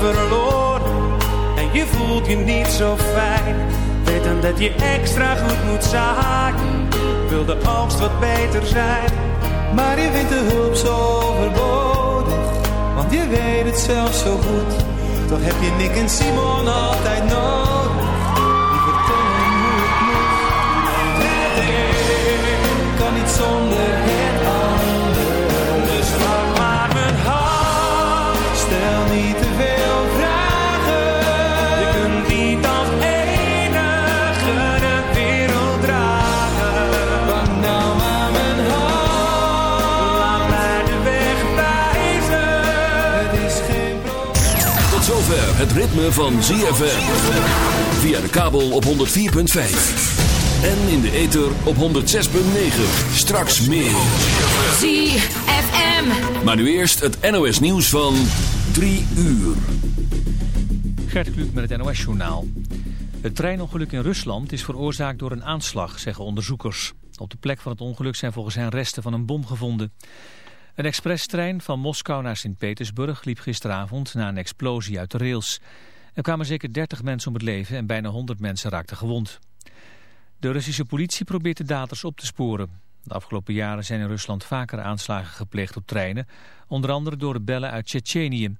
verloren en je voelt je niet zo fijn. Weten dat je extra goed moet zaken, wil de oogst wat beter zijn. Maar je vindt de hulp zo overbodig, want je weet het zelf zo goed. Toch heb je Nick en Simon altijd nodig, het ritme van ZFM. Via de kabel op 104.5. En in de ether op 106.9. Straks meer. ZFM. Maar nu eerst het NOS nieuws van 3 uur. Gert Kluk met het NOS-journaal. Het treinongeluk in Rusland is veroorzaakt door een aanslag, zeggen onderzoekers. Op de plek van het ongeluk zijn volgens hen resten van een bom gevonden. Een expresstrein van Moskou naar Sint-Petersburg liep gisteravond na een explosie uit de rails. Er kwamen zeker 30 mensen om het leven en bijna 100 mensen raakten gewond. De Russische politie probeert de daders op te sporen. De afgelopen jaren zijn in Rusland vaker aanslagen gepleegd op treinen, onder andere door rebellen uit Tsjetsjenië.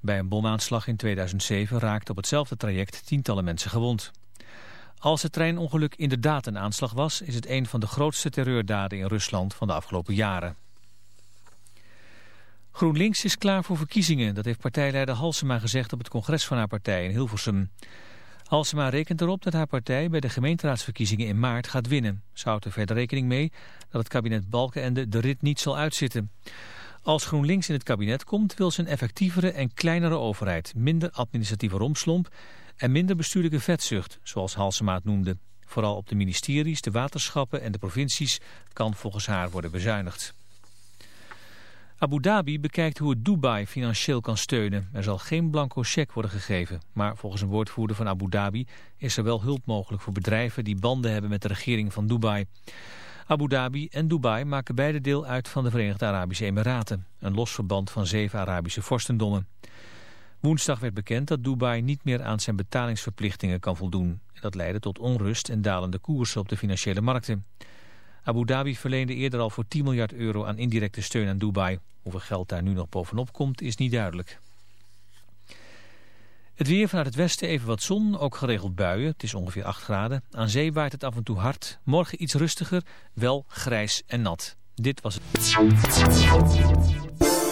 Bij een bomaanslag in 2007 raakten op hetzelfde traject tientallen mensen gewond. Als het treinongeluk inderdaad een aanslag was, is het een van de grootste terreurdaden in Rusland van de afgelopen jaren. GroenLinks is klaar voor verkiezingen, dat heeft partijleider Halsema gezegd op het congres van haar partij in Hilversum. Halsema rekent erop dat haar partij bij de gemeenteraadsverkiezingen in maart gaat winnen. Ze houdt er verder rekening mee dat het kabinet Balkenende de rit niet zal uitzitten. Als GroenLinks in het kabinet komt wil ze een effectievere en kleinere overheid, minder administratieve romslomp en minder bestuurlijke vetzucht, zoals Halsema het noemde. Vooral op de ministeries, de waterschappen en de provincies kan volgens haar worden bezuinigd. Abu Dhabi bekijkt hoe het Dubai financieel kan steunen. Er zal geen blanco cheque worden gegeven. Maar volgens een woordvoerder van Abu Dhabi is er wel hulp mogelijk voor bedrijven die banden hebben met de regering van Dubai. Abu Dhabi en Dubai maken beide deel uit van de Verenigde Arabische Emiraten. Een los verband van zeven Arabische vorstendommen. Woensdag werd bekend dat Dubai niet meer aan zijn betalingsverplichtingen kan voldoen. Dat leidde tot onrust en dalende koersen op de financiële markten. Abu Dhabi verleende eerder al voor 10 miljard euro aan indirecte steun aan Dubai. Hoeveel geld daar nu nog bovenop komt is niet duidelijk. Het weer vanuit het westen even wat zon, ook geregeld buien. Het is ongeveer 8 graden. Aan zee waait het af en toe hard. Morgen iets rustiger, wel grijs en nat. Dit was het.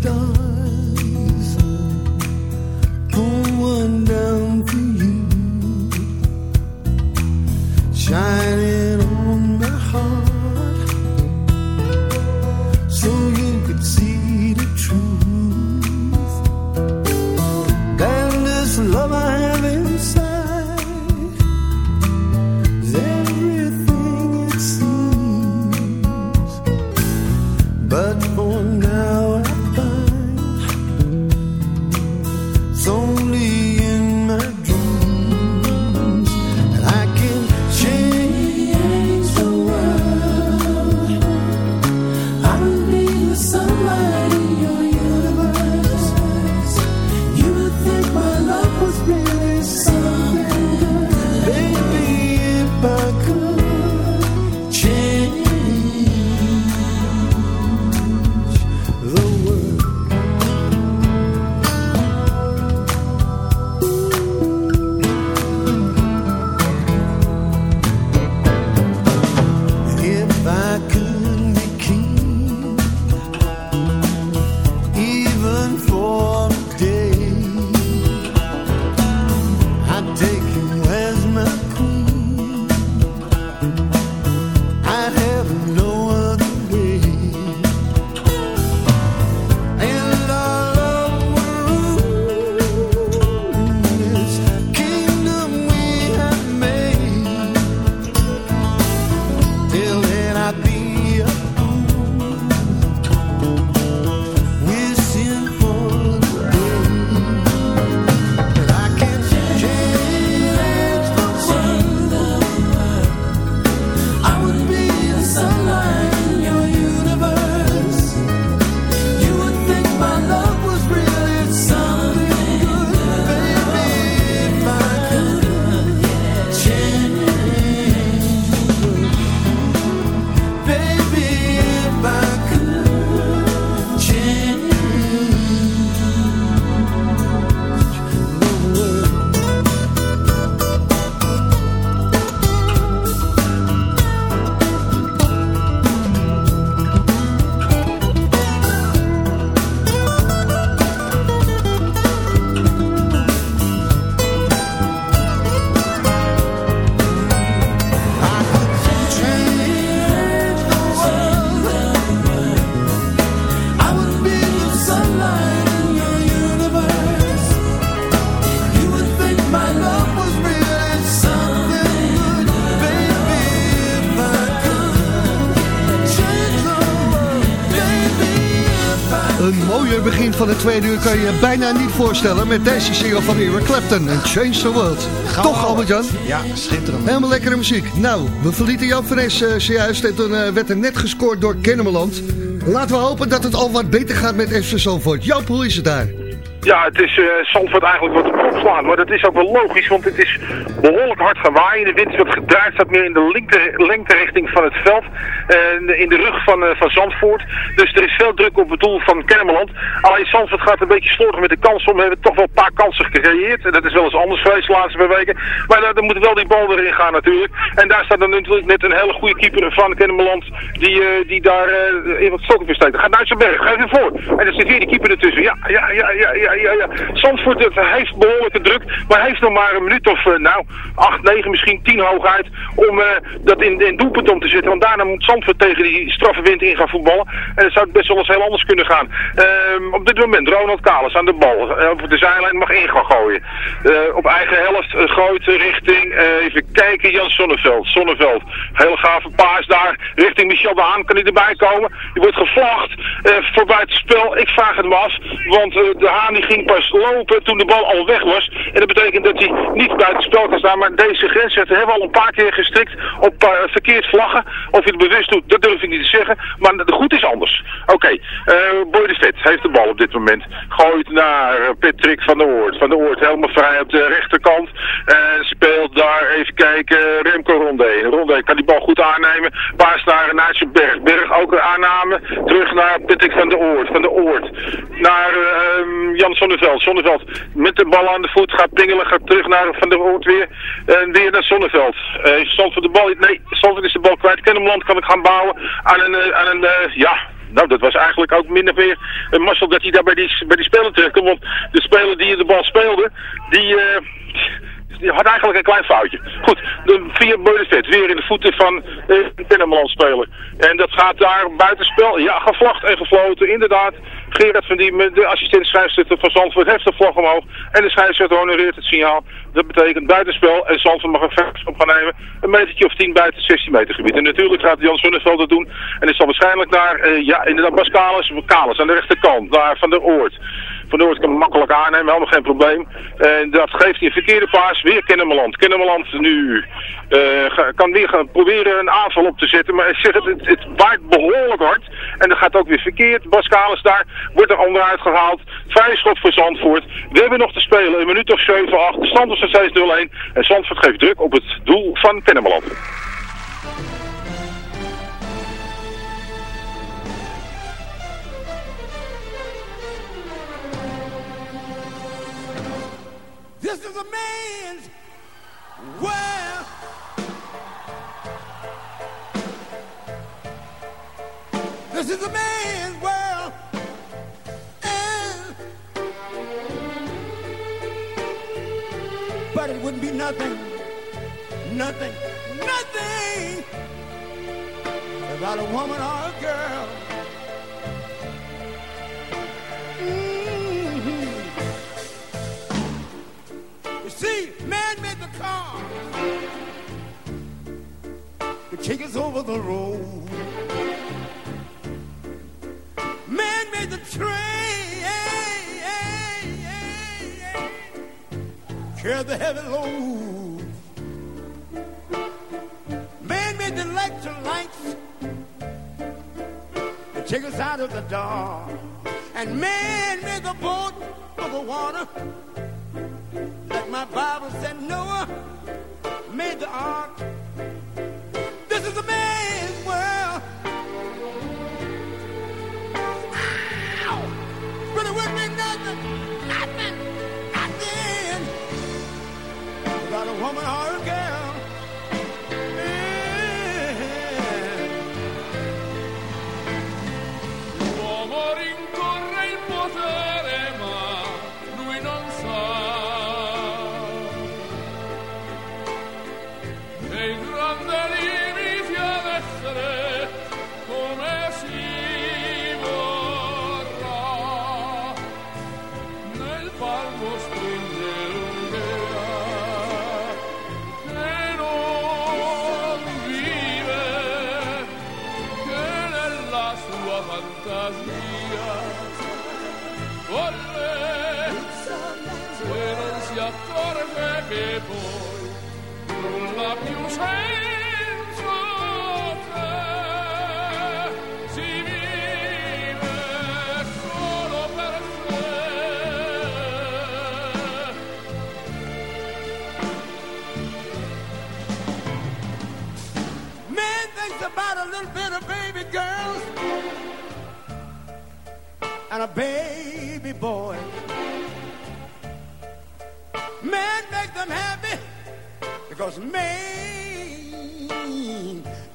Stars. Het tweede uur kan je je bijna niet voorstellen met deze single van Eric Clapton en Change the World. Toch, Albert-Jan? Ja, schitterend. Helemaal lekkere muziek. Nou, we verlieten Jan Fres uh, zojuist en toen eh, werd er net gescoord door Kennemerland. Laten we hopen dat het al wat beter gaat met FC Zandvoort. Jap, hoe is het daar? Ja, het is eh Zandvoort eigenlijk wat op opslaan. Maar dat is ook wel logisch, want het is behoorlijk hard gewaaien. De wind wat gedraaid, staat meer in de lengte, lengterichting van het veld. eh, in de rug van, eh, van Zandvoort. Dus er is veel druk op het doel van Kennemerland. Alleen Zandvoort gaat een beetje slordig met de kans om. We hebben toch wel een paar kansen gecreëerd. En dat is wel eens anders geweest de laatste weken. Maar daar, daar moet wel die bal erin gaan natuurlijk. En daar staat dan natuurlijk net een hele goede keeper van Kennemerland. Die, eh, die daar in wat stokken steekt. Gaat Duitsenberg, geef hem voor. En dan zit weer die keeper ertussen. Ja, ja, ja, ja, ja, ja. Zandvoort heeft behoorlijke druk. Maar heeft nog maar een minuut of, nou, acht, negen, misschien tien hooguit. Om eh, dat in, in doelpunt om te zetten. Want daarna moet Zandvoort tegen die straffe wind in gaan voetballen. En het zou best wel eens heel anders kunnen gaan. Ehm, op dit moment Ronald Kalis aan de bal. Eh, over de zijlijn mag in gaan gooien. Eh, op eigen helft gooit richting, even kijken, Jan Sonneveld. Sonneveld. Hele gave paas daar. Richting Michel de Haan. Kan hij erbij komen? Die wordt gevlacht voor buitenspel. Ik vraag het me af. Want de Haan die ging pas lopen toen de bal al weg was. En dat betekent dat hij niet buitenspel kan Maar deze grensrechter hebben we al een paar keer gestrikt op eh, verkeerd vlaggen. Of hij het bewust doet, dat durf ik niet te zeggen. Maar de goed is anders. Oké, eh, Boy de Vet heeft de bal op dit moment. Gooit naar eh, Patrick van der Oort. Van der Oort helemaal vrij op de rechterkant. En speelt daar, even kijken, Remco Rondé. Rondé kan die bal goed aannemen. Paas naar Naatje Berg. Berg ook een aanname. Terug naar Patrick van der Oort. Van der Oort. Naar Jan Sonneveld. Sonneveld met de bal aan de voet gaat pingelen. Gaat terug naar Van der Oort weer. En weer naar Sonneveld. Uh, Zandvoort de bal. Nee, Zandvoort is de bal kwijt. Kennemerland kan ik gaan bouwen aan een, eh, aan een ja, Nou, dat was eigenlijk ook min of meer een mazzel dat hij daar bij die, bij die speler kwam. Want de speler die de bal speelde, die... eh, had eigenlijk een klein foutje. Goed, de via Beudestedt weer in de voeten van eh, een Pennemeland speler. En dat gaat daar buitenspel. Ja, gevlacht en gefloten, inderdaad. Gerard van die, de assistent scheidsrechter van Zandvoort, heeft de vlag omhoog. En de scheidsrechter honoreert het signaal. Dat betekent buitenspel en Zandvoort mag een veldschop gaan nemen. Een metertje of 10 buiten het 16 meter gebied. En natuurlijk gaat Jan Zonneveld dat doen. En het zal waarschijnlijk naar, eh, ja, inderdaad, Bas Kalis, Kalis aan de rechterkant, daar van de Oort. Van de Oort kan makkelijk aannemen, helemaal geen probleem. En dat geeft een verkeerde paas, weer Kennemerland. Kennemerland nu eh, kan weer gaan proberen een aanval op te zetten. Maar zeg het, het, het waait behoorlijk hard. En dat gaat ook weer verkeerd. Bas Kalis daar wordt er onderuit gehaald. Vrije schot voor Zandvoort. We hebben nog te spelen, een minuut of 7, 8. De stand is nog steeds 0-1. En Zandvoort geeft druk op het doel van Kennemerland. This is a man's world. This is a man's world. And- but it wouldn't be nothing, nothing, nothing without a woman or a girl. Take us over the road. Man made the train, carry the heavy load. Man made the electric lights to take us out of the dark. And man made the boat for the water. Like my Bible said, Noah made the ark. woman heart. again. And a baby boy. Because man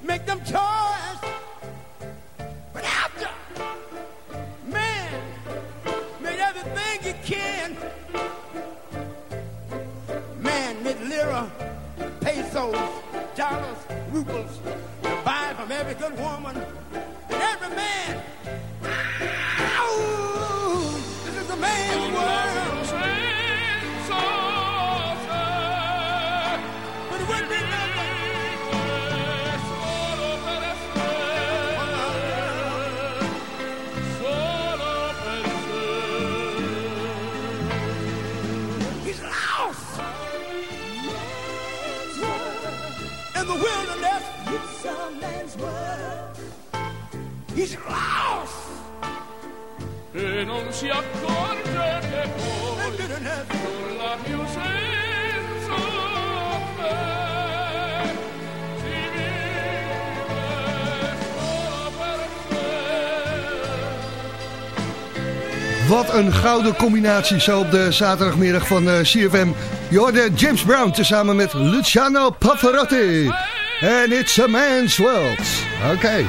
make them toys. But after man made everything he can, man made lira, pesos, dollars, rubles buy from every good woman si accorge che poi in bitterness. nulla più senza te si vive solo per sé Wat een gouden combinatie zo op de zaterdagmiddag van eh, CFM. Je hoorde James Brown tezamen met Luciano Pavarotti. And it's a man's world. Oké.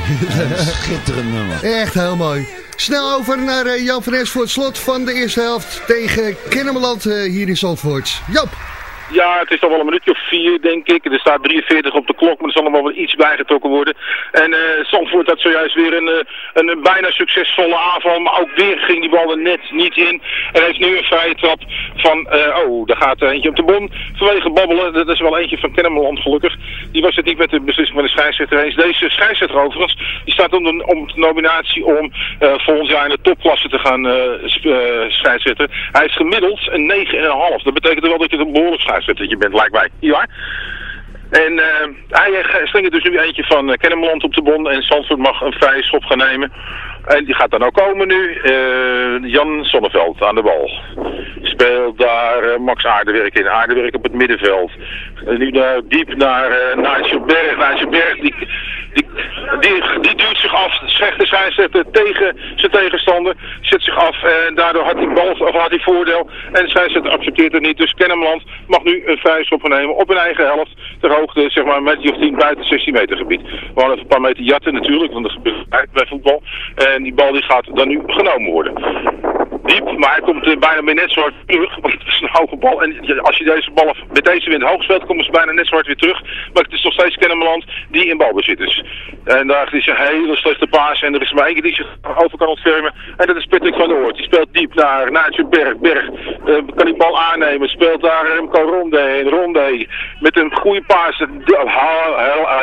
Schitterend nummer. Echt heel mooi. Snel over naar uh, Jan van Es voor het slot van de eerste helft tegen Kennemerland uh, hier in Zandvoort. Joop. Ja, het is toch wel een minuutje of vier, denk ik. Er staat 43 op de klok, maar er zal nog wel iets bijgetrokken worden. En uh, had zojuist weer een, uh, een, bijna succesvolle aanval, maar ook weer ging die bal er net niet in. En heeft nu een vrije trap van, uh, oh, daar gaat eentje op de bon. Vanwege babbelen, dat is wel eentje van Kennemerland gelukkig. Die was het niet met de beslissing van de scheidsrechter eens. Deze scheidsrechter overigens, die staat om de, om de nominatie om volgend jaar in de topklasse te gaan scheidsrechten. Hij heeft gemiddeld een 9,5. Dat betekent wel dat je een behoorlijk dat je bent, lijkt mij. Ja. En uh, hij slingert dus nu eentje van uh, op de bon en Zandvoort mag een vrije schop gaan nemen. En die gaat dan ook komen nu. Jan Sonneveld aan de bal. Speelt daar Max Aardewerk in. Aardewerk op het middenveld. nu naar, diep naar uh, Nigel Berg. Nigel Berg die, die, die, duwt zich af. Slechte scheidsrechter tegen zijn tegenstander. Zet zich af en daardoor had hij bal voordeel. En de scheidsrechter accepteert het niet. Dus Kennemerland mag nu een vrije schop nemen op een eigen helft. Ter hoogte, zeg maar, meter of 10 buiten 16 meter gebied. We hadden een paar meter jatten natuurlijk, want dat gebeurt bij voetbal. En die bal die gaat dan nu genomen worden. Diep, maar hij komt uh, bijna net zo hard terug, want het is een hoge bal. En als je deze bal met deze wind hoog speelt, komen ze bijna net zo hard weer terug. Maar het is nog steeds Kennemerland die in balbezit is. En daar is een hele slechte paas en er is maar één die zich over kan ontfermen. En dat is Patrick van der Hoort. Die speelt diep naar Naatje Berg. Berg uh, kan die bal aannemen, speelt daar Remco Ronde heen. Ronde met een goede paas.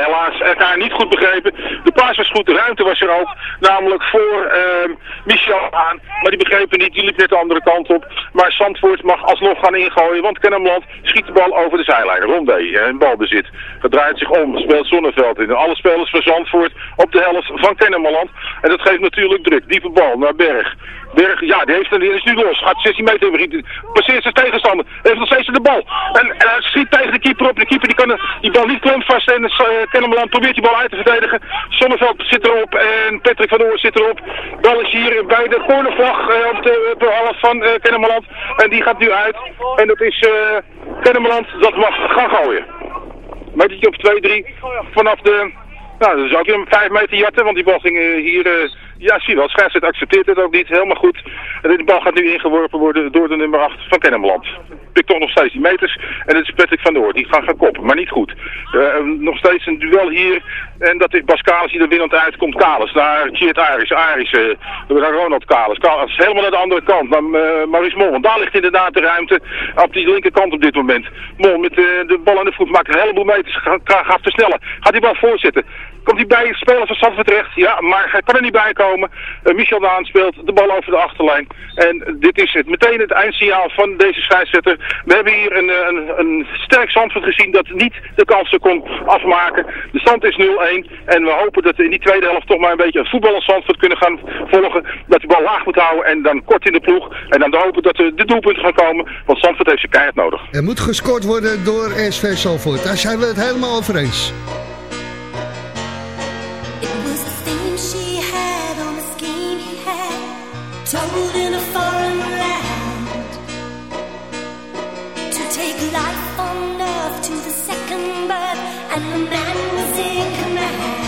Helaas elkaar niet goed begrepen. De paas was goed, de ruimte was er ook. Namelijk voor uh, Michel aan. Maar die begrepen niet, die liep net de andere kant op. Maar Zandvoort mag alsnog gaan ingooien. Want Kennemland schiet de bal over de zijlijn. Ronde in balbezit. Gedraait zich om, speelt Zonneveld in. Alle spelers van Zandvoort op de helft van Kennemerland. En dat geeft natuurlijk druk. Diepe bal naar Berg. Berg, ja, die, heeft, die is nu los. Gaat 16 meter over. Passeert zijn tegenstander. Heeft nog steeds de bal. En, en hij schiet tegen de keeper op. De keeper die kan die bal niet vast. En uh, Kennemerland probeert die bal uit te verdedigen. Zonneveld zit erop. En Patrick van Oor zit erop. Bal is hier bij de cornervlag uh, op de, de helft van uh, Kennemerland. En die gaat nu uit. En dat is uh, Kennemerland dat mag gaan gooien. Metertje op 2-3 vanaf de... Nou, dat is ook weer 5 meter jatten, want die bal ging hier ja, zie wel. Scheidsrechter accepteert het ook niet. Helemaal goed. En de bal gaat nu ingeworpen worden door de nummer 8 van Kennemerland. Pikt toch nog steeds die meters. En het is Patrick van Noord. Die gaat gaan koppen. Maar niet goed. Uh, nog steeds een duel hier. En dat is Bas Kalis die er winnend uitkomt. Kalis naar Tjeerd Aris. Aris naar Ronald Kalis. Kalis helemaal naar de andere kant. Naar Maurice Mol. Want daar ligt inderdaad de ruimte op die linkerkant op dit moment. Mol met de bal aan de voet maakt een heleboel meters. Gaat versnellen. Gaat die bal voorzetten. Komt hij bij spelers van Zandvoort terecht? Ja, maar hij kan er niet bij komen. Uh, Michel Daan speelt de bal over de achterlijn. En dit is het, meteen het eindsignaal van deze scheidsrechter. We hebben hier een, een, een sterk Zandvoort gezien dat niet de kansen kon afmaken. De stand is 0-1. En we hopen dat we in die tweede helft toch maar een beetje een voetbal Zandvoort kunnen gaan volgen. Dat de bal laag moet houden en dan kort in de ploeg. En dan hopen dat de, de doelpunten gaan komen. Want Zandvoort heeft zijn keihard nodig. Er moet gescoord worden door SV Zandvoort. Daar zijn we het helemaal over eens. Life on earth to take life from nerve to the second birth, and the man was in command.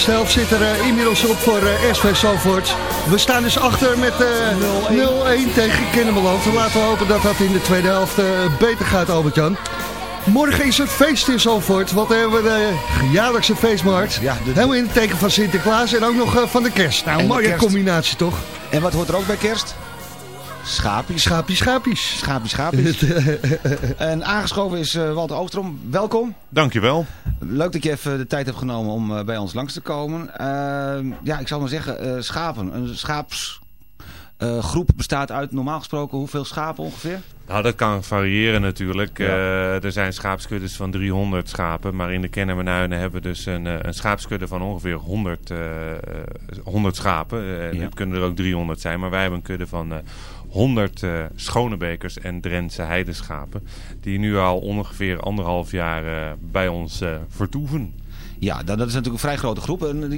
Eerste helft zit er uh, inmiddels op voor uh, SV Salvoort. We staan dus achter met uh, 0-1 tegen Kennemerland. Laten we hopen dat dat in de tweede helft beter gaat, Albert-Jan. Morgen is het feest in Zalvoort, want we hebben de jaarlijkse feestmarkt. Ja, de, Helemaal in het teken van Sinterklaas en ook nog van de kerst. Nou, een mooie combinatie toch? En wat hoort er ook bij kerst? Schapies. Schapies, schapies. Schapies, schapies. en aangeschoven is uh, Walter Oostrom. Welkom. Dankjewel. Leuk dat je even de tijd hebt genomen om uh, bij ons langs te komen. Uh, ja, ik zal maar zeggen, schapen. Een schaapsgroep bestaat uit normaal gesproken hoeveel schapen ongeveer? Nou, dat kan variëren natuurlijk. Ja. er zijn schaapskuddes van 300 schapen. Maar in de Kennemernuinen hebben we dus een, een schaapskudde van ongeveer 100, 100 schapen. Ja. Het kunnen er ook 300 zijn. Maar wij hebben een kudde van 100 uh, Schonebekers en Drentse heideschapen. Die nu al ongeveer anderhalf jaar uh, bij ons uh, vertoeven. Ja, dat, is natuurlijk een vrij grote groep. Een,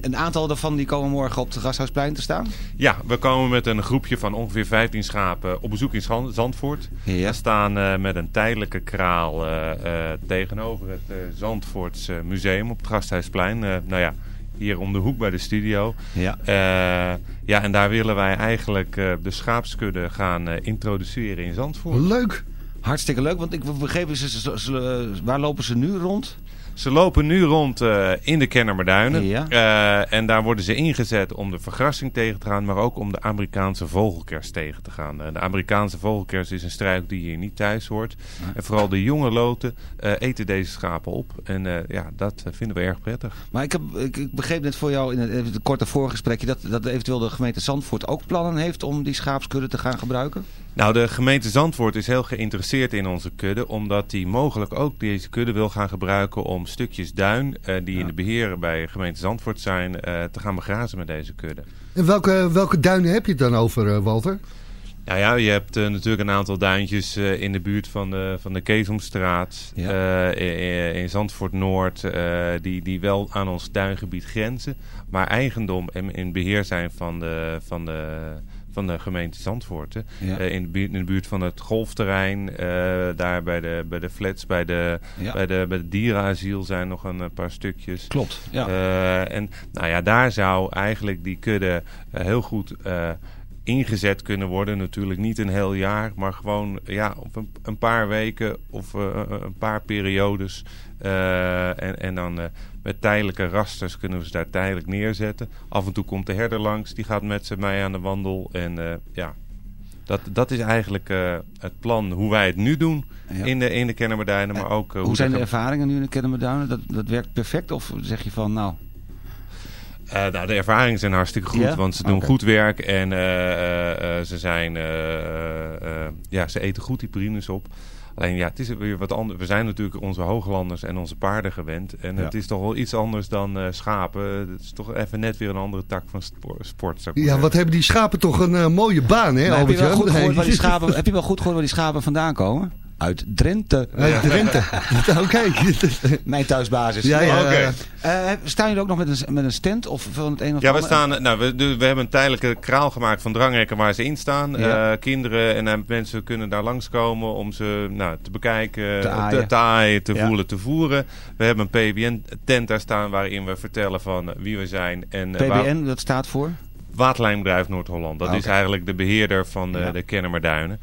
een, aantal daarvan die komen morgen op het Gasthuisplein te staan? Ja, we komen met een groepje van ongeveer 15 schapen op bezoek in Zandvoort. Ja. We staan met een tijdelijke kraal tegenover het Zandvoorts Museum op het Gasthuisplein. nou ja, hier om de hoek bij de studio. Ja, uh, ja en daar willen wij eigenlijk uh, de schaapskudde gaan uh, introduceren in Zandvoort. Leuk! Hartstikke leuk, want ik begreep, ze, ze, ze, waar lopen ze nu rond? Ze lopen nu rond uh, in de Kennemerduinen. Ja. Uh, en daar worden ze ingezet om de vergrassing tegen te gaan, maar ook om de Amerikaanse vogelkers tegen te gaan. Uh, de Amerikaanse vogelkers is een struik die hier niet thuis hoort. Ja. En vooral de jonge loten eten deze schapen op. En ja, dat vinden we erg prettig. Maar ik, heb, ik, ik begreep net voor jou in het, het korte voorgesprekje dat, dat eventueel de gemeente Zandvoort ook plannen heeft om die schaapskudde te gaan gebruiken? Nou, de gemeente Zandvoort is heel geïnteresseerd in onze kudde, omdat die mogelijk ook deze kudde wil gaan gebruiken om stukjes duin uh, die ja. in de beheer bij gemeente Zandvoort zijn, uh, te gaan begrazen met deze kudde. En welke, welke duinen heb je het dan over, uh, Walter? Nou ja, je hebt natuurlijk een aantal duintjes in de buurt van de, van de Keesomstraat, ja. in Zandvoort Noord, die, die wel aan ons duingebied grenzen, maar eigendom en in beheer zijn van de, van de van de gemeente Zandvoort. Ja. Uh, in, de buurt, in, de buurt, van het golfterrein, uh, daar bij de, bij de flats, bij de, ja. bij de, bij de dierenasiel zijn nog een, paar stukjes. Klopt, ja. En nou ja, daar zou eigenlijk die kudde heel goed ingezet kunnen worden. Natuurlijk niet een heel jaar, maar gewoon ja, op een, een paar weken of een paar periodes. en, en dan met tijdelijke rasters kunnen we ze daar tijdelijk neerzetten. Af en toe komt de herder langs, die gaat met ze mee aan de wandel. En ja, dat, dat is eigenlijk het plan hoe wij het nu doen ja. in de, in de Kennemerduinen. Maar ook, hoe, hoe zijn de ervaringen nu in de Kennemerduinen? Dat, dat werkt perfect of zeg je van nou... Uh, nou, de ervaringen zijn hartstikke goed, yeah? want ze doen okay. goed werk en uh, uh, ze zijn, ja, ze eten goed die purines op. Alleen ja, het is weer wat anders. We zijn natuurlijk onze hooglanders en onze paarden gewend. En ja. het is toch wel iets anders dan uh, schapen. Het is toch even net weer een andere tak van sport. ja, wat hebben die schapen toch een uh, mooie baan, hè? heb, je wel goed gehoord waar die schapen, heb je wel goed gehoord waar die schapen vandaan komen? Uit Drenthe. Uit Drenthe. Oké. Okay. Mijn thuisbasis. Ja, ja. Okay. Uh, staan jullie ook nog met een, met een stand? Of van het een of ja, we, staan, nou, we, de, we hebben een tijdelijke kraal gemaakt van dranghekken waar ze in staan. Ja. Uh, kinderen en uh, mensen kunnen daar langskomen om ze nou, te bekijken, te aaien, te, te, aaien, te ja. voelen, te voeren. We hebben een PBN-tent daar staan waarin we vertellen van wie we zijn. En, PBN, waar... dat staat voor? Waterlijnbedrijf Noord-Holland. Dat okay. is eigenlijk de beheerder van de, ja. de Kennemerduinen.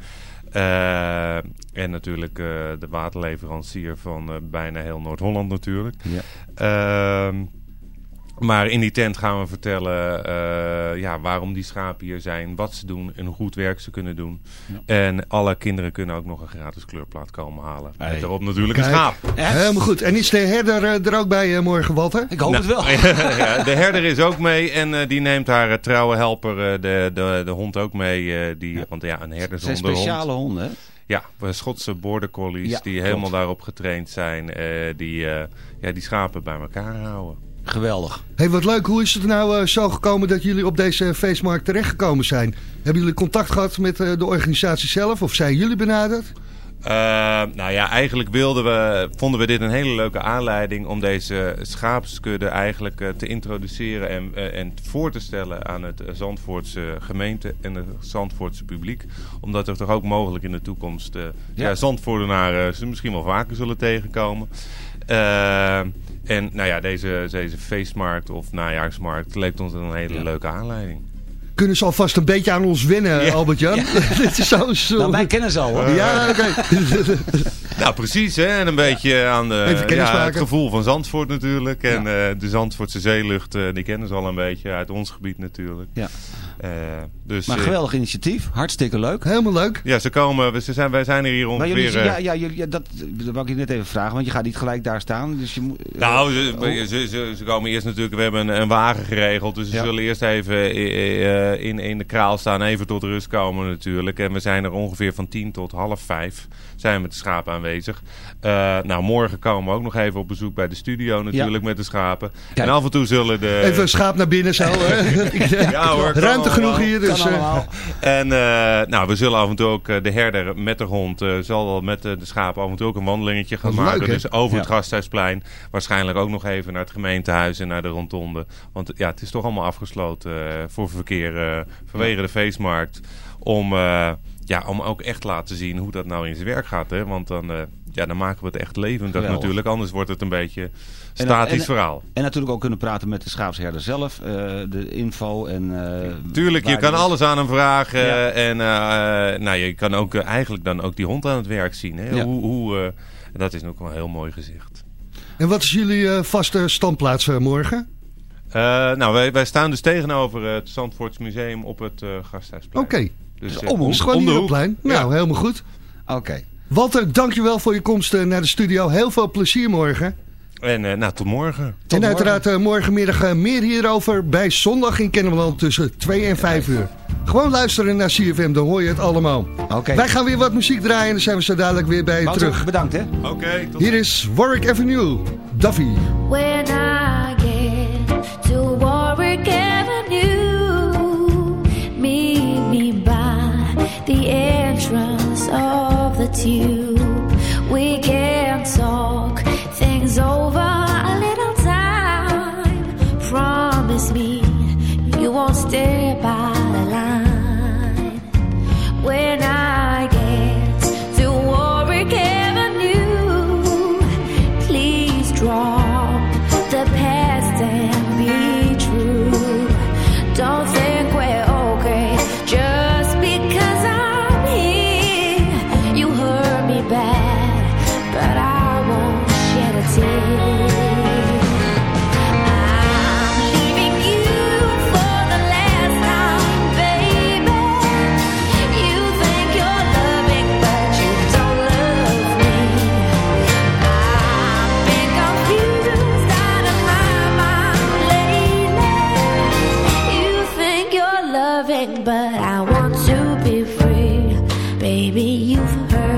Uh, en natuurlijk uh, de waterleverancier van uh, bijna heel Noord-Holland natuurlijk. Ja. Maar in die tent gaan we vertellen ja, waarom die schapen hier zijn, wat ze doen en hoe goed werk ze kunnen doen. Ja. En alle kinderen kunnen ook nog een gratis kleurplaat komen halen. Hey. Met erop natuurlijk Kijk. een schaap. Helemaal goed. En is de herder er ook bij morgen, Walter? Ik hoop nou, het wel. ja, de herder is ook mee en die neemt haar trouwe helper, de, de, de hond ook mee. die, ja. Want ja, een herder zonder hond. speciale honden, hè? Ja, Schotse border collies ja, die helemaal klopt. daarop getraind zijn. Uh, die, uh, ja, die schapen bij elkaar houden. Geweldig. Hey, wat leuk. Hoe is het nou uh, zo gekomen dat jullie op deze feestmarkt terechtgekomen zijn? Hebben jullie contact gehad met de organisatie zelf of zijn jullie benaderd? Uh, nou ja, eigenlijk wilden we, vonden we dit een hele leuke aanleiding om deze schaapskudde eigenlijk uh, te introduceren en, uh, en voor te stellen aan het Zandvoortse gemeente en het Zandvoortse publiek. Omdat er toch ook mogelijk in de toekomst ja. ja Zandvoortenaren ze misschien wel vaker zullen tegenkomen. Eh, en nou ja, deze, deze feestmarkt of najaarsmarkt leek ons een hele leuke aanleiding. Kunnen ze alvast een beetje aan ons wennen, Albert-Jan? Dit is zo, zo... Nou, wij kennen ze al hoor. Ja, oké. Nou, precies. Hè? En een beetje aan de, ja, het gevoel van Zandvoort natuurlijk. En eh, de Zandvoortse zeelucht, die kennen ze al een beetje uit ons gebied natuurlijk. Ja. Eh, dus, Maar eh, geweldig initiatief. Hartstikke leuk. Helemaal leuk. Ja, ze komen, we- ze zijn, wij zijn er hier Maar ongeveer... jullie, eh, ja, ja, jullie, dat, dat wou ik je net even vragen, want je gaat niet gelijk daar staan. Dus je moet, Nou, ze, Oh. ze, ze, ze komen eerst natuurlijk, we hebben een, een wagen geregeld. Dus ze Ja. zullen eerst even in, in de kraal staan, even tot rust komen natuurlijk. En we zijn er ongeveer van tien tot half vijf zijn we met de schapen aanwezig. Eh, nou, morgen komen we ook nog even op bezoek bij de studio natuurlijk met de schapen. Kijk. En af en toe zullen de... Even een schaap naar binnen zo. Hè? Ja hoor, Ruimte genoeg hier. Dus, eh. En eh, nou, we zullen af en toe ook de herder met de hond, zal wel met de schapen af en toe ook een wandelingetje gaan leuk, maken. dus over het Ja. Gasthuisplein. Waarschijnlijk ook nog even naar het gemeentehuis en naar de rondonde. Want ja, het is toch allemaal afgesloten voor verkeer vanwege de feestmarkt. Om, ja, om ook echt laten zien hoe dat nou in zijn werk gaat. Hè? Want dan, eh, ja, dan maken we het echt levend Geweldig. natuurlijk. Anders wordt het een beetje statisch en- verhaal. En natuurlijk ook kunnen praten met de schaapsherder zelf. eh, de info en... eh, Tuurlijk, je kan alles aan hem vragen. Ja. En eh, nou, je kan ook eigenlijk dan ook die hond aan het werk zien. Hè? Ja. Hoe, hoe, eh, dat is ook wel een heel mooi gezicht. En wat is jullie eh, vaste standplaats morgen? Eh, nou, wij, wij staan dus tegenover het Zandvoorts Museum op het Gasthuisplein. Oké. Dus, Dus eh, om ons gewoon om hier op plein. Nou, helemaal goed. Oké. Walter, dankjewel voor je komst eh, naar de studio. Heel veel plezier morgen. En eh, nou, tot morgen. en uiteraard morgenmiddag meer hierover bij Zondag in Kennemerland tussen 2 en 5 uur. Gewoon luisteren naar CFM, dan hoor je het allemaal. Oké. Wij gaan weer wat muziek draaien en dan zijn we zo dadelijk weer bij je terug. bedankt hè. Oké, tot Hier is Warwick Avenue, Duffy. When I the entrance of the tube. Baby, you've hurt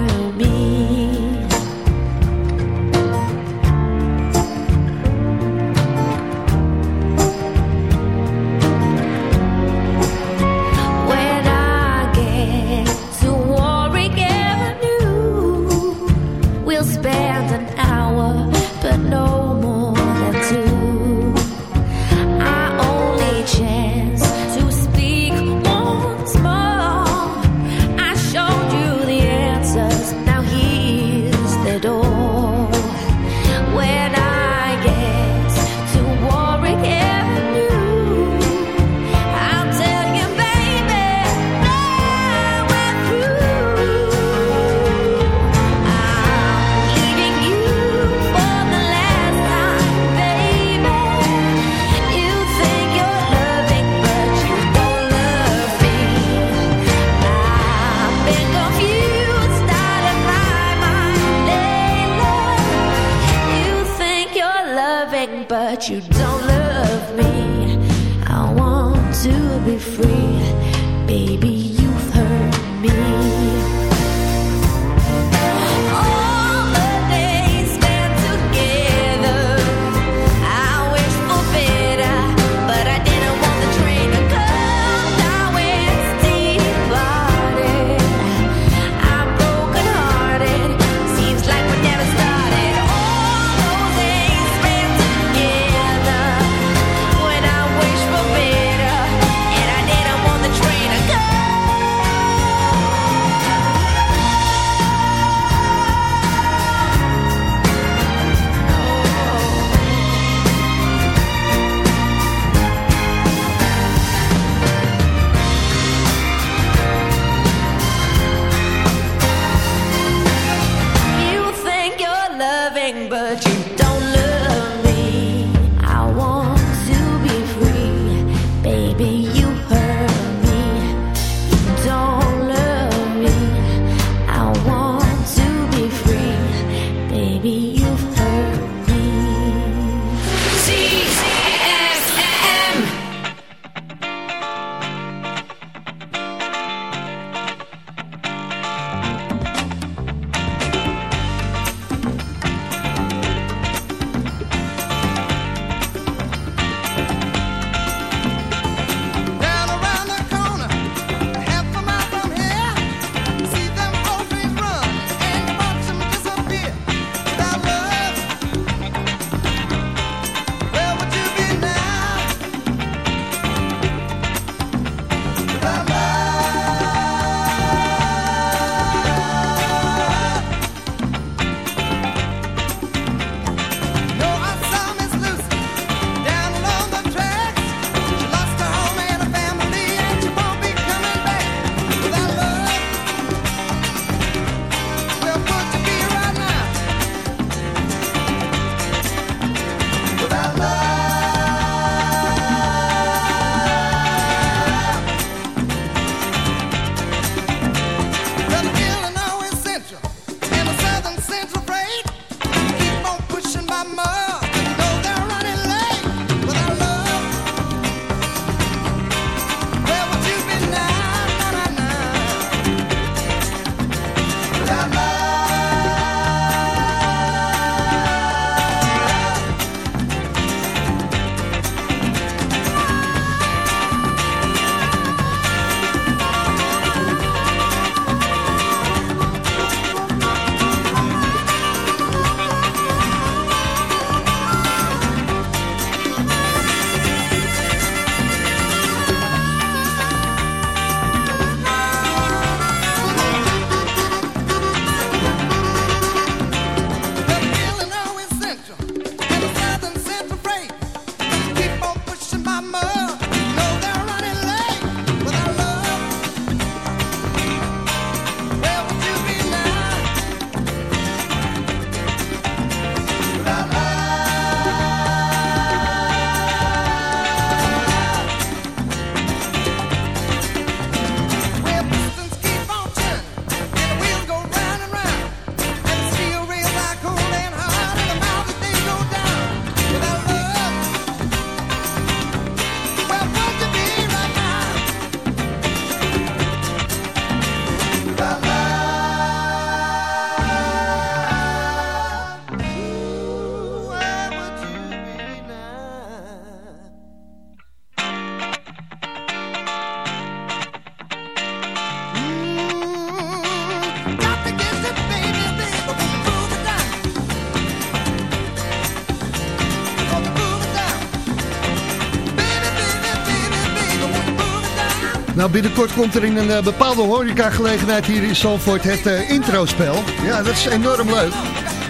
binnenkort komt er in een uh, bepaalde horecagelegenheid hier in Zandvoort het uh, introspel. Ja, dat is enorm leuk.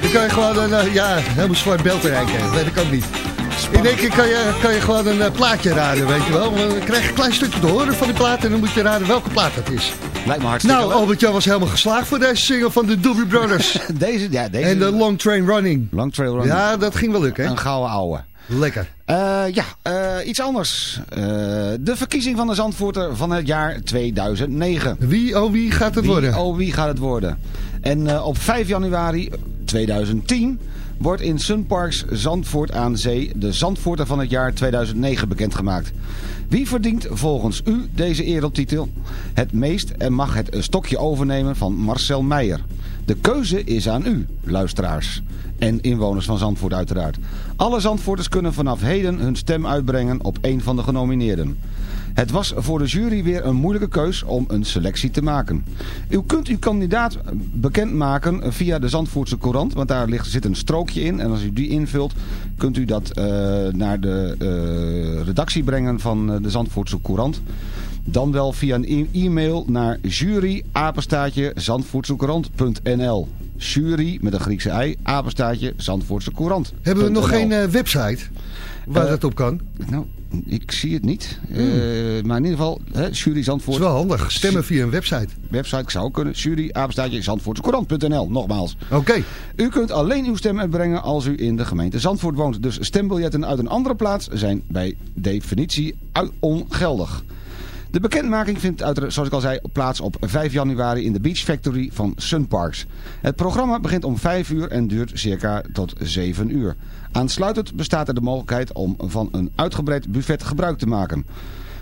Dan kan je gewoon een, uh, ja, helemaal zwart beeld. Dat weet ik ook niet. Ik denk, kan je, kan je gewoon een plaatje raden, weet je wel. Dan krijg je een klein stukje te horen van die plaat en dan moet je raden welke plaat dat is. Lijkt me hartstikke Nou, Albert-Jan was helemaal geslaagd voor deze single van de Doobie Brothers. deze, ja, deze. En de Long Train Running. Long Train Running. Ja, dat ging wel lukken, hè? Een gouden ouwe. Lekker. Uh, ja, uh, iets anders. Uh, de verkiezing van de Zandvoorter van het jaar 2009. Wie, oh wie gaat het wie, worden? Oh wie gaat het worden? En op 5 januari 2010 wordt in Sunparks Zandvoort aan Zee de Zandvoorter van het jaar 2009 bekendgemaakt. Wie verdient volgens u deze edeltitel het meest en mag het stokje overnemen van Marcel Meijer? De keuze is aan u, luisteraars. En inwoners van Zandvoort uiteraard. Alle Zandvoorters kunnen vanaf heden hun stem uitbrengen op een van de genomineerden. Het was voor de jury weer een moeilijke keus om een selectie te maken. U kunt uw kandidaat bekendmaken via de Zandvoortse Courant, want daar ligt, zit een strookje in. En als u die invult, kunt u dat uh, naar de uh, redactie brengen van uh, de Zandvoortse Courant. Dan wel via een e-mail naar juryapenstaatje zandvoortsecourant.nl Jury met een Griekse ei, apenstaatje Zandvoortse Courant. Hebben we nog geen uh, website waar dat op kan? Nou, ik zie het niet. Hmm. Uh, maar in ieder geval, hè, jury Zandvoort. Het is wel handig, stemmen via een website. Website zou kunnen. Jury, apenstaatje, zandvoortsecourant.nl. Nogmaals. Oké. Okay. U kunt alleen uw stem uitbrengen als u in de gemeente Zandvoort woont. Dus stembiljetten uit een andere plaats zijn bij definitie ongeldig. De bekendmaking vindt, zoals ik al zei, plaats op 5 januari in de Beach Factory van Sunparks. Het programma begint om 5 uur en duurt circa tot 7 uur. Aansluitend bestaat er de mogelijkheid om van een uitgebreid buffet gebruik te maken.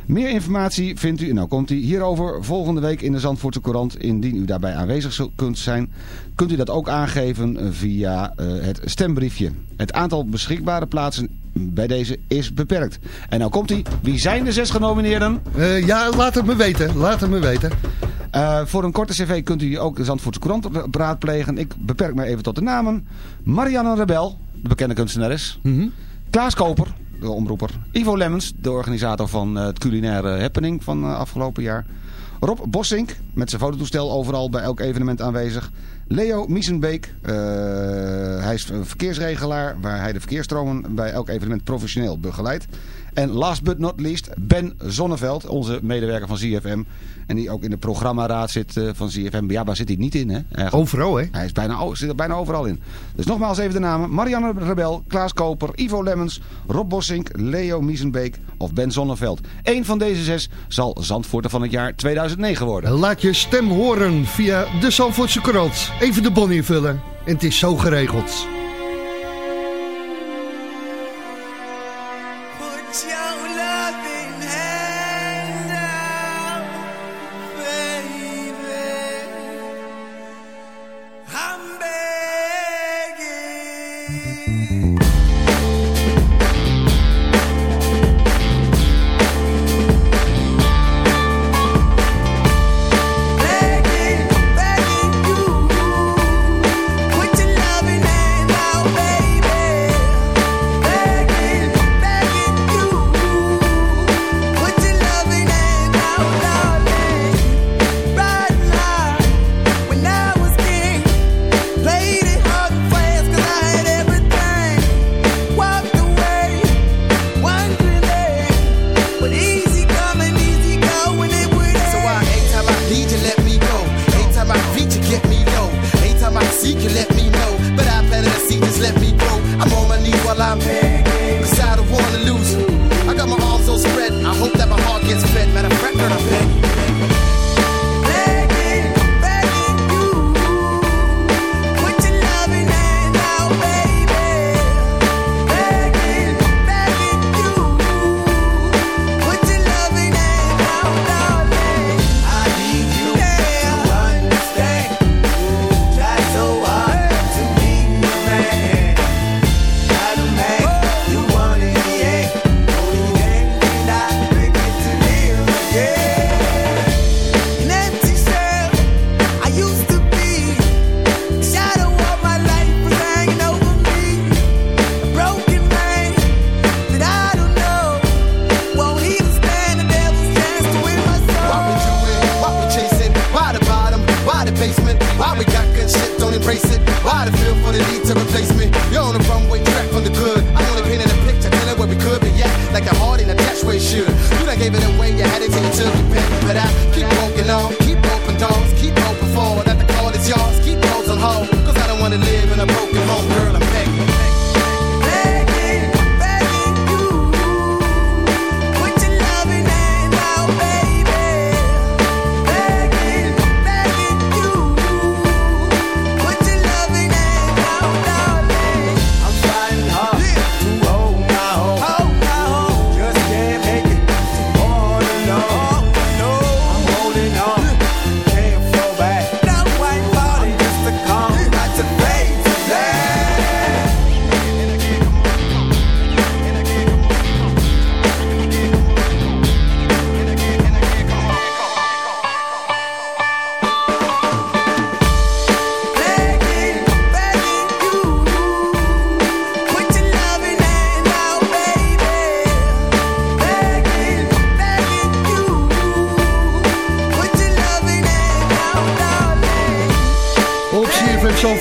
Meer informatie vindt u, nou komt u hierover volgende week in de Zandvoortse Courant. Indien u daarbij aanwezig kunt zijn, kunt u dat ook aangeven via uh, het stembriefje. Het aantal beschikbare plaatsen bij deze is beperkt. En nou komt hij. Wie zijn de zes genomineerden? Uh, ja, laat het me weten. Laat het me weten. Uh, voor een korte cv kunt u ook de Zandvoortse Courant raadplegen. Ik beperk me even tot de namen. Marianne Rebel, de bekende kunstenares. Mm -hmm. Klaas Koper, de omroeper. Ivo Lemmens, de organisator van uh, het culinaire happening van afgelopen jaar. Rob Bossink, met zijn fototoestel overal bij elk evenement aanwezig. Leo Miesenbeek, uh, hij is een verkeersregelaar waar hij de verkeersstromen bij elk evenement professioneel begeleidt. En last but not least Ben Zonneveld, onze medewerker van ZFM. En die ook in de programmaraad zit uh, van ZFM. Ja, waar zit hij niet in, hè? Eigenlijk. Overal, hè? Hij is bijna, zit er bijna overal in. Dus nogmaals even de namen. Marianne Rebel, Klaas Koper, Ivo Lemmens, Rob Bossink, Leo Miesenbeek of Ben Zonneveld. Eén van deze zes zal Zandvoorter van het jaar 2009 worden. Laat je stem horen via de Zandvoortse krant. Even de bon invullen. En het is zo geregeld.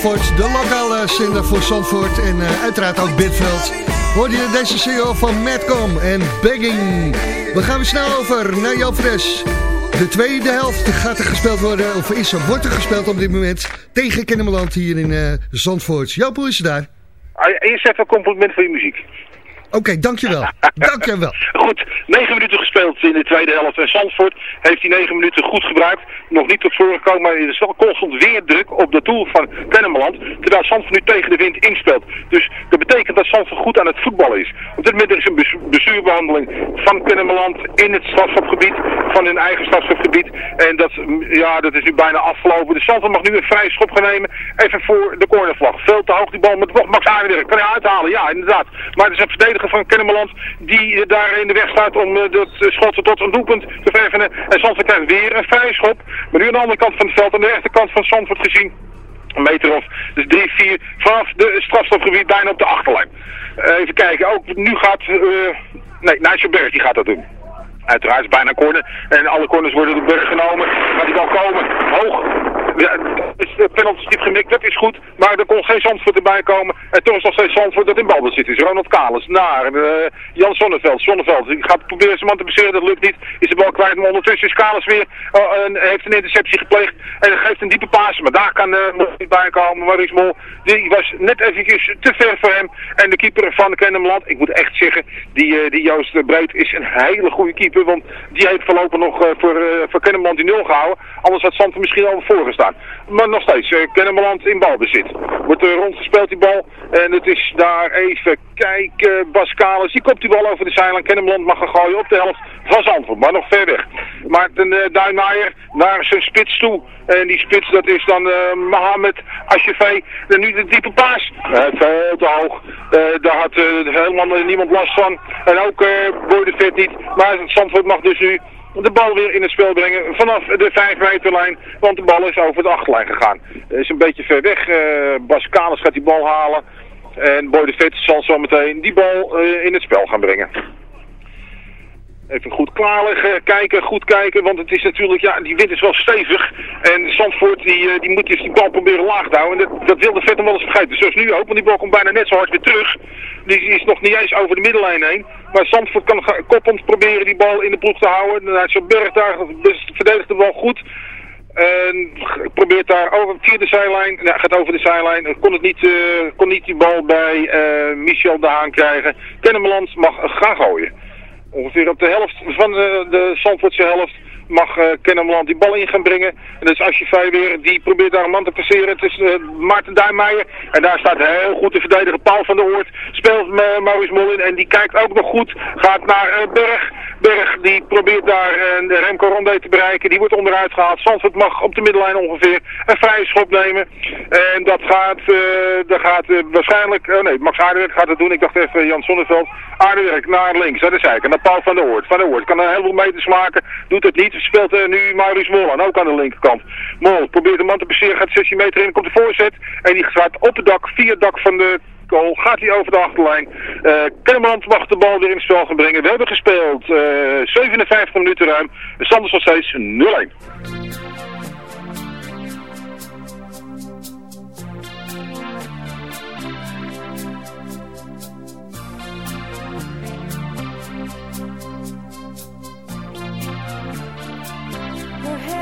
De lokale zender voor Zandvoort en eh, uiteraard ook Bitveld. Hoor je deze CEO van Madcom en Begging. We gaan weer snel over naar Joop Fres. De tweede helft gaat er gespeeld worden, of is er, wordt er gespeeld op dit moment tegen Kennemerland hier in eh, Zandvoort. Joop, hoe is het daar? Ah, Eerst even een compliment voor je muziek. Oké, dankjewel. dankjewel. Goed, negen minuten gespeeld in de tweede helft. En Zandvoort heeft die negen minuten goed gebruikt. Nog niet tot voren gekomen, maar er is wel constant weer druk op de doel van Kennemerland. Terwijl Zandvoort nu tegen de wind inspeelt. Dus dat betekent dat Zandvoort goed aan het voetballen is. Op dit moment is een bes- bestuurbehandeling van Kennemerland in het strafschopgebied. Van hun eigen strafschopgebied. En dat, mm, ja, dat is nu bijna afgelopen. Dus Zandvoort mag nu een vrije schop gaan nemen. Even voor de cornervlag. Veel te hoog die bal. Toch Max Aardenwerk. Kan hij uithalen? Ja, inderdaad. Maar het is een van Kennemerland die eh, daar in de weg staat om eh, dat eh, schot tot een doelpunt te verheffen. En Zandvoort krijgt weer een vrije schop. Maar nu aan de andere kant van het veld. Aan de rechterkant van Zandvoort gezien. Een meter of dus drie, vier vanaf de strafstofgebied bijna op de achterlijn. Even kijken. Ook nu gaat... eh nee, Nigel Berg die gaat dat doen. Uiteraard is bijna corner. En alle corners worden door Berg genomen. Gaat die bal komen. Hoog. Ja, de penalty diep gemikt, dat is goed. Maar er kon geen Zandvoort erbij komen. En toch is nog steeds Zandvoort dat in balbezit is. Ronald Kalis, naar eh, Jan Sonneveld. Sonneveld die gaat proberen zijn man te baseren, dat lukt niet. Is de bal kwijt, maar ondertussen is Kalis weer. eh, een- heeft een interceptie gepleegd. En geeft een diepe paas. Maar daar kan eh nog niet bij komen. Maurice Mol, die was net eventjes te ver voor hem. En de keeper van Kennemerland, ik moet echt zeggen, die, eh, die Joost Breed is een hele goede keeper. Want die heeft voorlopig nog eh, voor, eh voor die nul gehouden. Anders had Zandvoort misschien al voor gestaan. Maar nog steeds, eh Kennemerland in balbezit. Wordt er rondgespeeld die bal. En het is daar even kijken. Bas Kalis, die kopt die bal over de zijlijn. Kennemerland mag gaan gooien op de helft van Zandvoort. Maar nog ver weg. Maarten uh, Duinmaier naar zijn spits toe. En die spits dat is dan eh Mohamed Ashefé. En nu de diepe paas. Eh, veel te hoog. Eh, daar had eh, helemaal niemand last van. En ook eh Boy de Vet niet. Maar Zandvoort mag dus nu de bal weer in het spel brengen vanaf de 5 meterlijn. Want de bal is over de achterlijn gegaan. Is een beetje ver weg. Eh, Bas gaat die bal halen. En Boy de Vet zal zo meteen die bal eh, in het spel gaan brengen. Even goed klaarleggen, kijken, goed kijken, want het is natuurlijk, ja, die wind is wel stevig. En Zandvoort, die, eh, die moet dus die bal proberen laag te houden. En dat, dat wil de vet hem wel eens vergeten. Zoals nu ook, want die bal komt bijna net zo hard weer terug. Die is nog niet eens over de middellijn heen. Maar Zandvoort kan koppend proberen die bal in de ploeg te houden. Dan zo'n berg daar, verdedigt de bal goed. En probeert daar over via de zijlijn, nou, gaat over de zijlijn, kon, het niet, eh, kon niet die bal bij eh, Michel de Haan krijgen. Kennemerland mag gaan gooien. Ongeveer op de helft van de, de Zandvoortse helft mag Kennemerland die bal in gaan brengen. En dat is Asje weer, die probeert daar een man te passeren. Het is eh, Maarten Duijmeijer. En daar staat heel goed de verdediger Paul van der Oort. Speelt uh, Maurice Mollin en die kijkt ook nog goed. Gaat naar eh, Berg. Berg die probeert daar uh, Remco Rondé te bereiken. Die wordt onderuit gehaald. Zandvoort mag op de middenlijn ongeveer een vrije schop nemen. En dat gaat, dat gaat waarschijnlijk... oh nee, Max Aardewerk gaat het doen. Ik dacht even Jan Sonneveld. Aardewerk naar links, naar de zijkant. Naar Paul van der Oort. Van der Oort kan een heleboel meters maken. Doet het niet. Speelt er nu Maurice Mol aan. Ook aan de linkerkant. Mol probeert de man te passeren. Gaat 16 meter in. Komt de voorzet. En die gaat op het dak. Via het dak van de goal. Gaat hij over de achterlijn. Uh, Kennemerland mag de bal weer in het spel gaan brengen. We hebben gespeeld uh, 57 minuten ruim. Is nog steeds 0-1.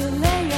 you lay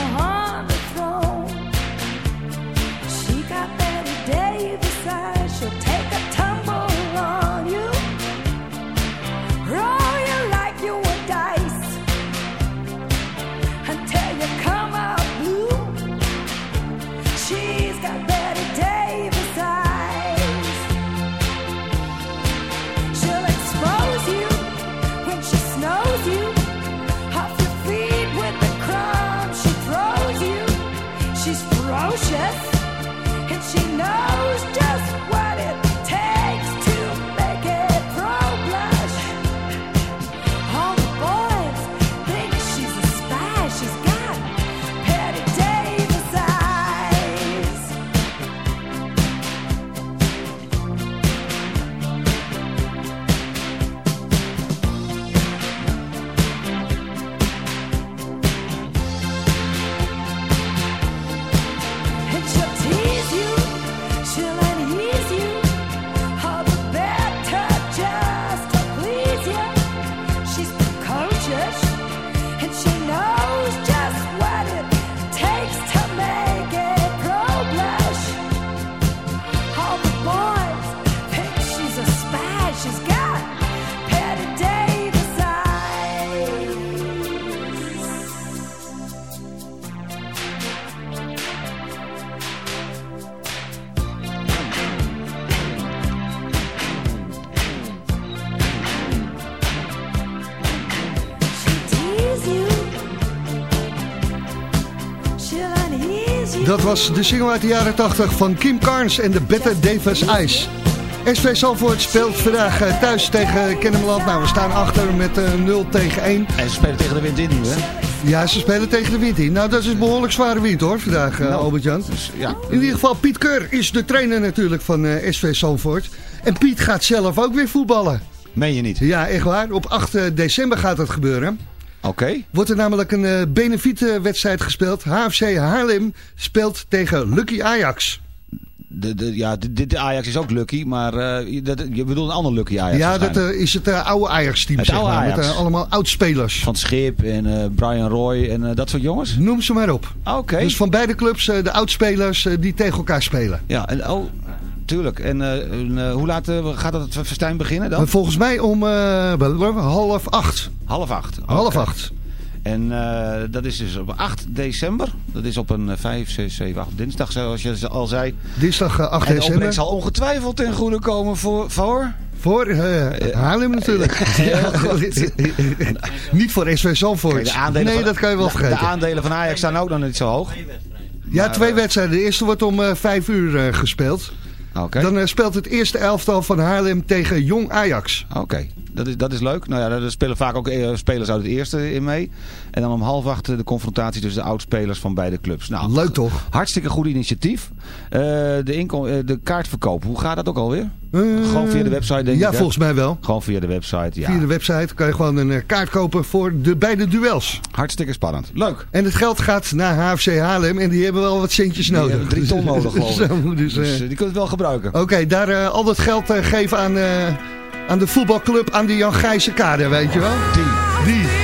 was de single uit de jaren 80 van Kim Carnes en de Better Davis Ice. SV Zalvoort speelt vandaag eh, thuis tegen Kennemerland. Nou, we staan achter met eh, 0 tegen 1. En ze spelen tegen de wind in nu, hè? Ja, ze spelen tegen de wind in. Nou, dat is behoorlijk zware wind hoor, vandaag, eh, Nou, Albert-Jan. ja. In ieder geval, Piet Keur is de trainer natuurlijk van eh, SV Zalvoort. En Piet gaat zelf ook weer voetballen. Meen je niet? Ja, echt waar. Op 8 december gaat dat gebeuren. Oké. Wordt er namelijk een eh benefietwedstrijd gespeeld. HFC Haarlem speelt tegen Lucky Ajax. De, de, ja, dit, dit Ajax is ook lucky, maar eh, je- dat, je bedoelt een ander lucky Ajax. ja, dat eh, is het oude Ajax-team, zeg oude maar. Met Ajax. eh, allemaal oudspelers. Van Schip en Brian Roy en dat soort jongens? Noem ze maar op. Oké. Dus van beide clubs de oudspelers die tegen elkaar spelen. Ja, en, oh, tuurlijk. En en, eh, hoe laat eh, gaat dat festijn beginnen dan? Volgens mij om half acht. Half acht. Half acht. En eh, dat is dus op 8 december. Dat is op een eh, 5, 6, 7, 8 dinsdag, zoals je al zei. Dinsdag eh, 8 en de december. opbrengst zal ongetwijfeld ten goede komen voor... voor? Voor Haarlem natuurlijk. Niet voor SV Zandvoort. Kijk, nee, van- dat kan je wel vergeten. De aandelen van Ajax staan ook nog niet zo hoog. ja, twee wedstrijden. De eerste wordt om eh, vijf uur gespeeld. Dan eh, speelt het eerste elftal van Haarlem tegen Jong Ajax. Oké, dat, is, dat is leuk. Nou ja, daar spelen vaak ook eh, spelers uit het eerste in mee. En dan om half acht eh, de confrontatie tussen de oudspelers van beide clubs. Nou, Leuk toch? Hartstikke goed initiatief. Eh, de, inkom, eh, de kaartverkoop, hoe gaat dat ook alweer? Gewoon via de website denk ja, ik. hè? volgens mij wel. Gewoon via de website, ja. Via de website kan je gewoon een kaart kopen voor de beide duels. Hartstikke spannend. Leuk. En het geld gaat naar HFC Haarlem en die hebben wel wat centjes nodig. drie ton nodig, geloof ik. Zo, dus, Dus die kunt het wel gebruiken. Oké, daar al dat geld geven aan, aan de voetbalclub aan de Jan Gijzen kade, weet je wel? Die. Die.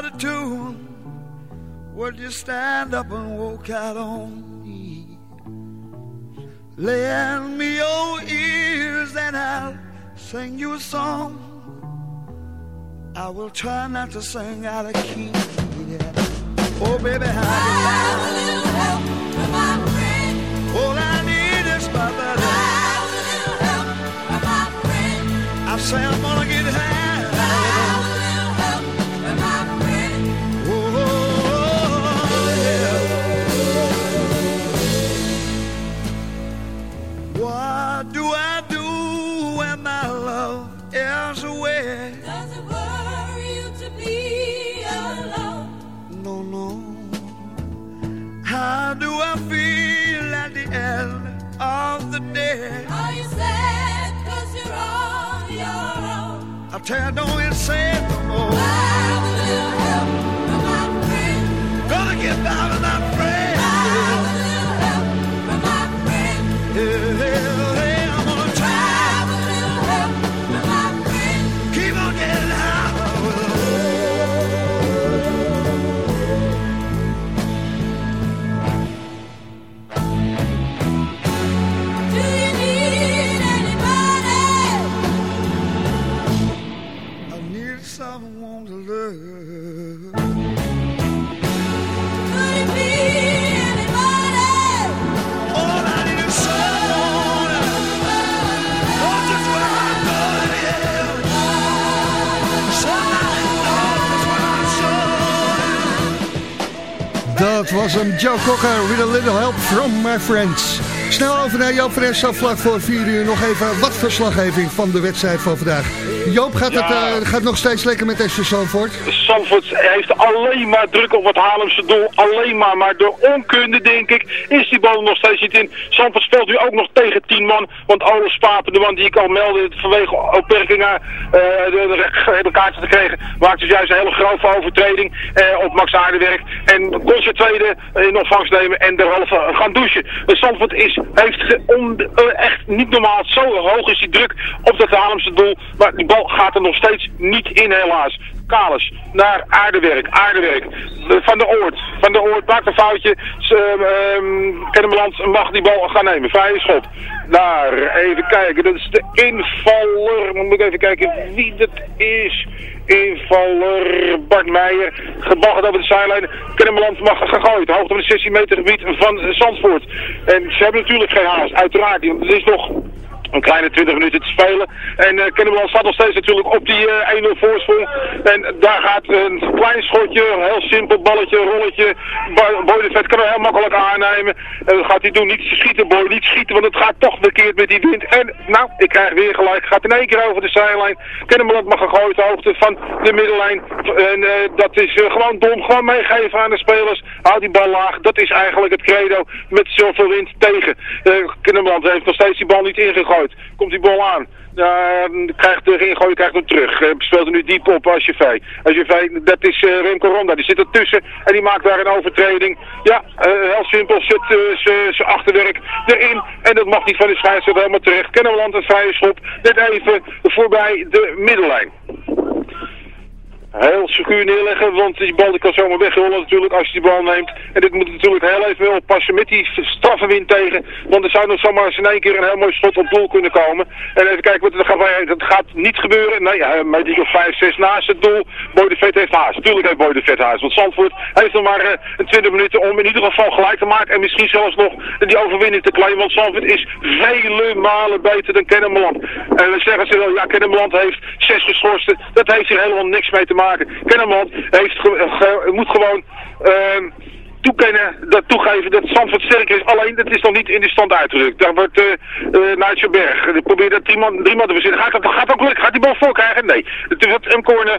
out of tune, would you stand up and walk out on me? Lend me your ears and I'll sing you a song. I will try not to sing out of key. Yeah. Oh, baby, how do All I need is my brother. I say I'm gonna get it. How do I feel at the end of the day? Are you you're on your own? I tell you, don't it no more. was hem Joe Cocker with a little help from my friends. Snel over naar Joop Fresno, vlak voor 4 uur nog even wat verslaggeving van de wedstrijd van vandaag. Joop, gaat, het, eh, gaat nog steeds lekker met SV Zandvoort? Zandvoort heeft alleen maar druk op het Haarlemse doel. Alleen maar. Maar door onkunde, denk ik, is die bal nog steeds niet in. Zandvoort speelt nu ook nog tegen 10 man. Want Ole Spapen, de man die ik al meldde vanwege beperkingen eh, de, de kaarten te krijgen, maakt dus juist een hele grove overtreding eh, op Max Aardewerk. En kon ze tweede in ontvangst nemen en derhalve gaan douchen. Uh, Zandvoort is, heeft on- echt niet normaal. Zo hoog is die druk op dat Haarlemse doel. Maar die bal gaat er nog steeds niet in helaas. Kalis naar Aardewerk. Aardewerk. Van de Oort. Van de Oort maakt een foutje. Ehm, ehm, Kennemerland mag die bal gaan nemen. Vrije schop. Daar, even kijken. Dat is de invaller. Moet ik even kijken wie dat is. Invaller Bart Meijer. Gebaggerd over de zijlijn. Kennemerland mag gegooid. Hoogte van het 16 meter gebied van Zandvoort. En ze hebben natuurlijk geen haast. Uiteraard. het is nog een kleine 20 minuten te spelen. En uh, staat nog steeds natuurlijk op die eh, 1-0 voorsprong. En daar gaat een klein schotje, een heel simpel balletje, rolletje. Bo- Boy kan er heel makkelijk aannemen. En gaat hij doen. Niet schieten, Boy, niet schieten, want het gaat toch verkeerd met die wind. En nou, ik krijg weer gelijk. Gaat in één keer over de zijlijn. Kennemerland mag gegooid de hoogte van de middenlijn. En eh, dat is eh, gewoon dom. Gewoon meegeven aan de spelers. Houd die bal laag. Dat is eigenlijk het credo met zoveel wind tegen. Uh, heeft nog steeds die bal niet ingegooid. Komt die bal aan. Uh, krijgt de ingooien, krijgt hem terug. Uh, speelt er nu diep op als je vijf. Als je dat is uh, Remco Ronda. Die zit ertussen en die maakt daar een overtreding. Ja, heel simpel. Zet zijn achterwerk erin. En dat mag niet van de scheidsrechter helemaal terecht. Kennemerland een vrije schop. Net even voorbij de middenlijn heel secuur neerleggen, want die bal kan zomaar wegrollen natuurlijk als je die bal neemt. En dit moet natuurlijk heel even wel oppassen met die straffe wind tegen, want er zou nog zomaar eens in één keer een heel mooi schot op doel kunnen komen. En even kijken wat er gaat, dat gaat niet gebeuren. Nee, hij met die of 5, 6 naast het doel. Boy de Vet heeft haast. Tuurlijk heeft Boy de Vet haast, want Zandvoort heeft nog maar uh, een 20 minuten om in ieder geval gelijk te maken en misschien zelfs nog die overwinning te claimen, want Zandvoort is vele malen beter dan Kennemerland. En we zeggen ze wel, ja Kennemerland heeft zes geschorsten, dat heeft hier helemaal niks mee te maken maken. Heeft moet gewoon uh, dat toegeven dat Zandvoort sterker is. Alleen, dat is nog niet in de stand uitgedrukt. Daar wordt uh, uh, Nigel Berg, die probeert dat drie man, drie man te verzinnen. Gaat dat gaat ook lukken? Gaat die bal voor krijgen? Nee. Het is een corner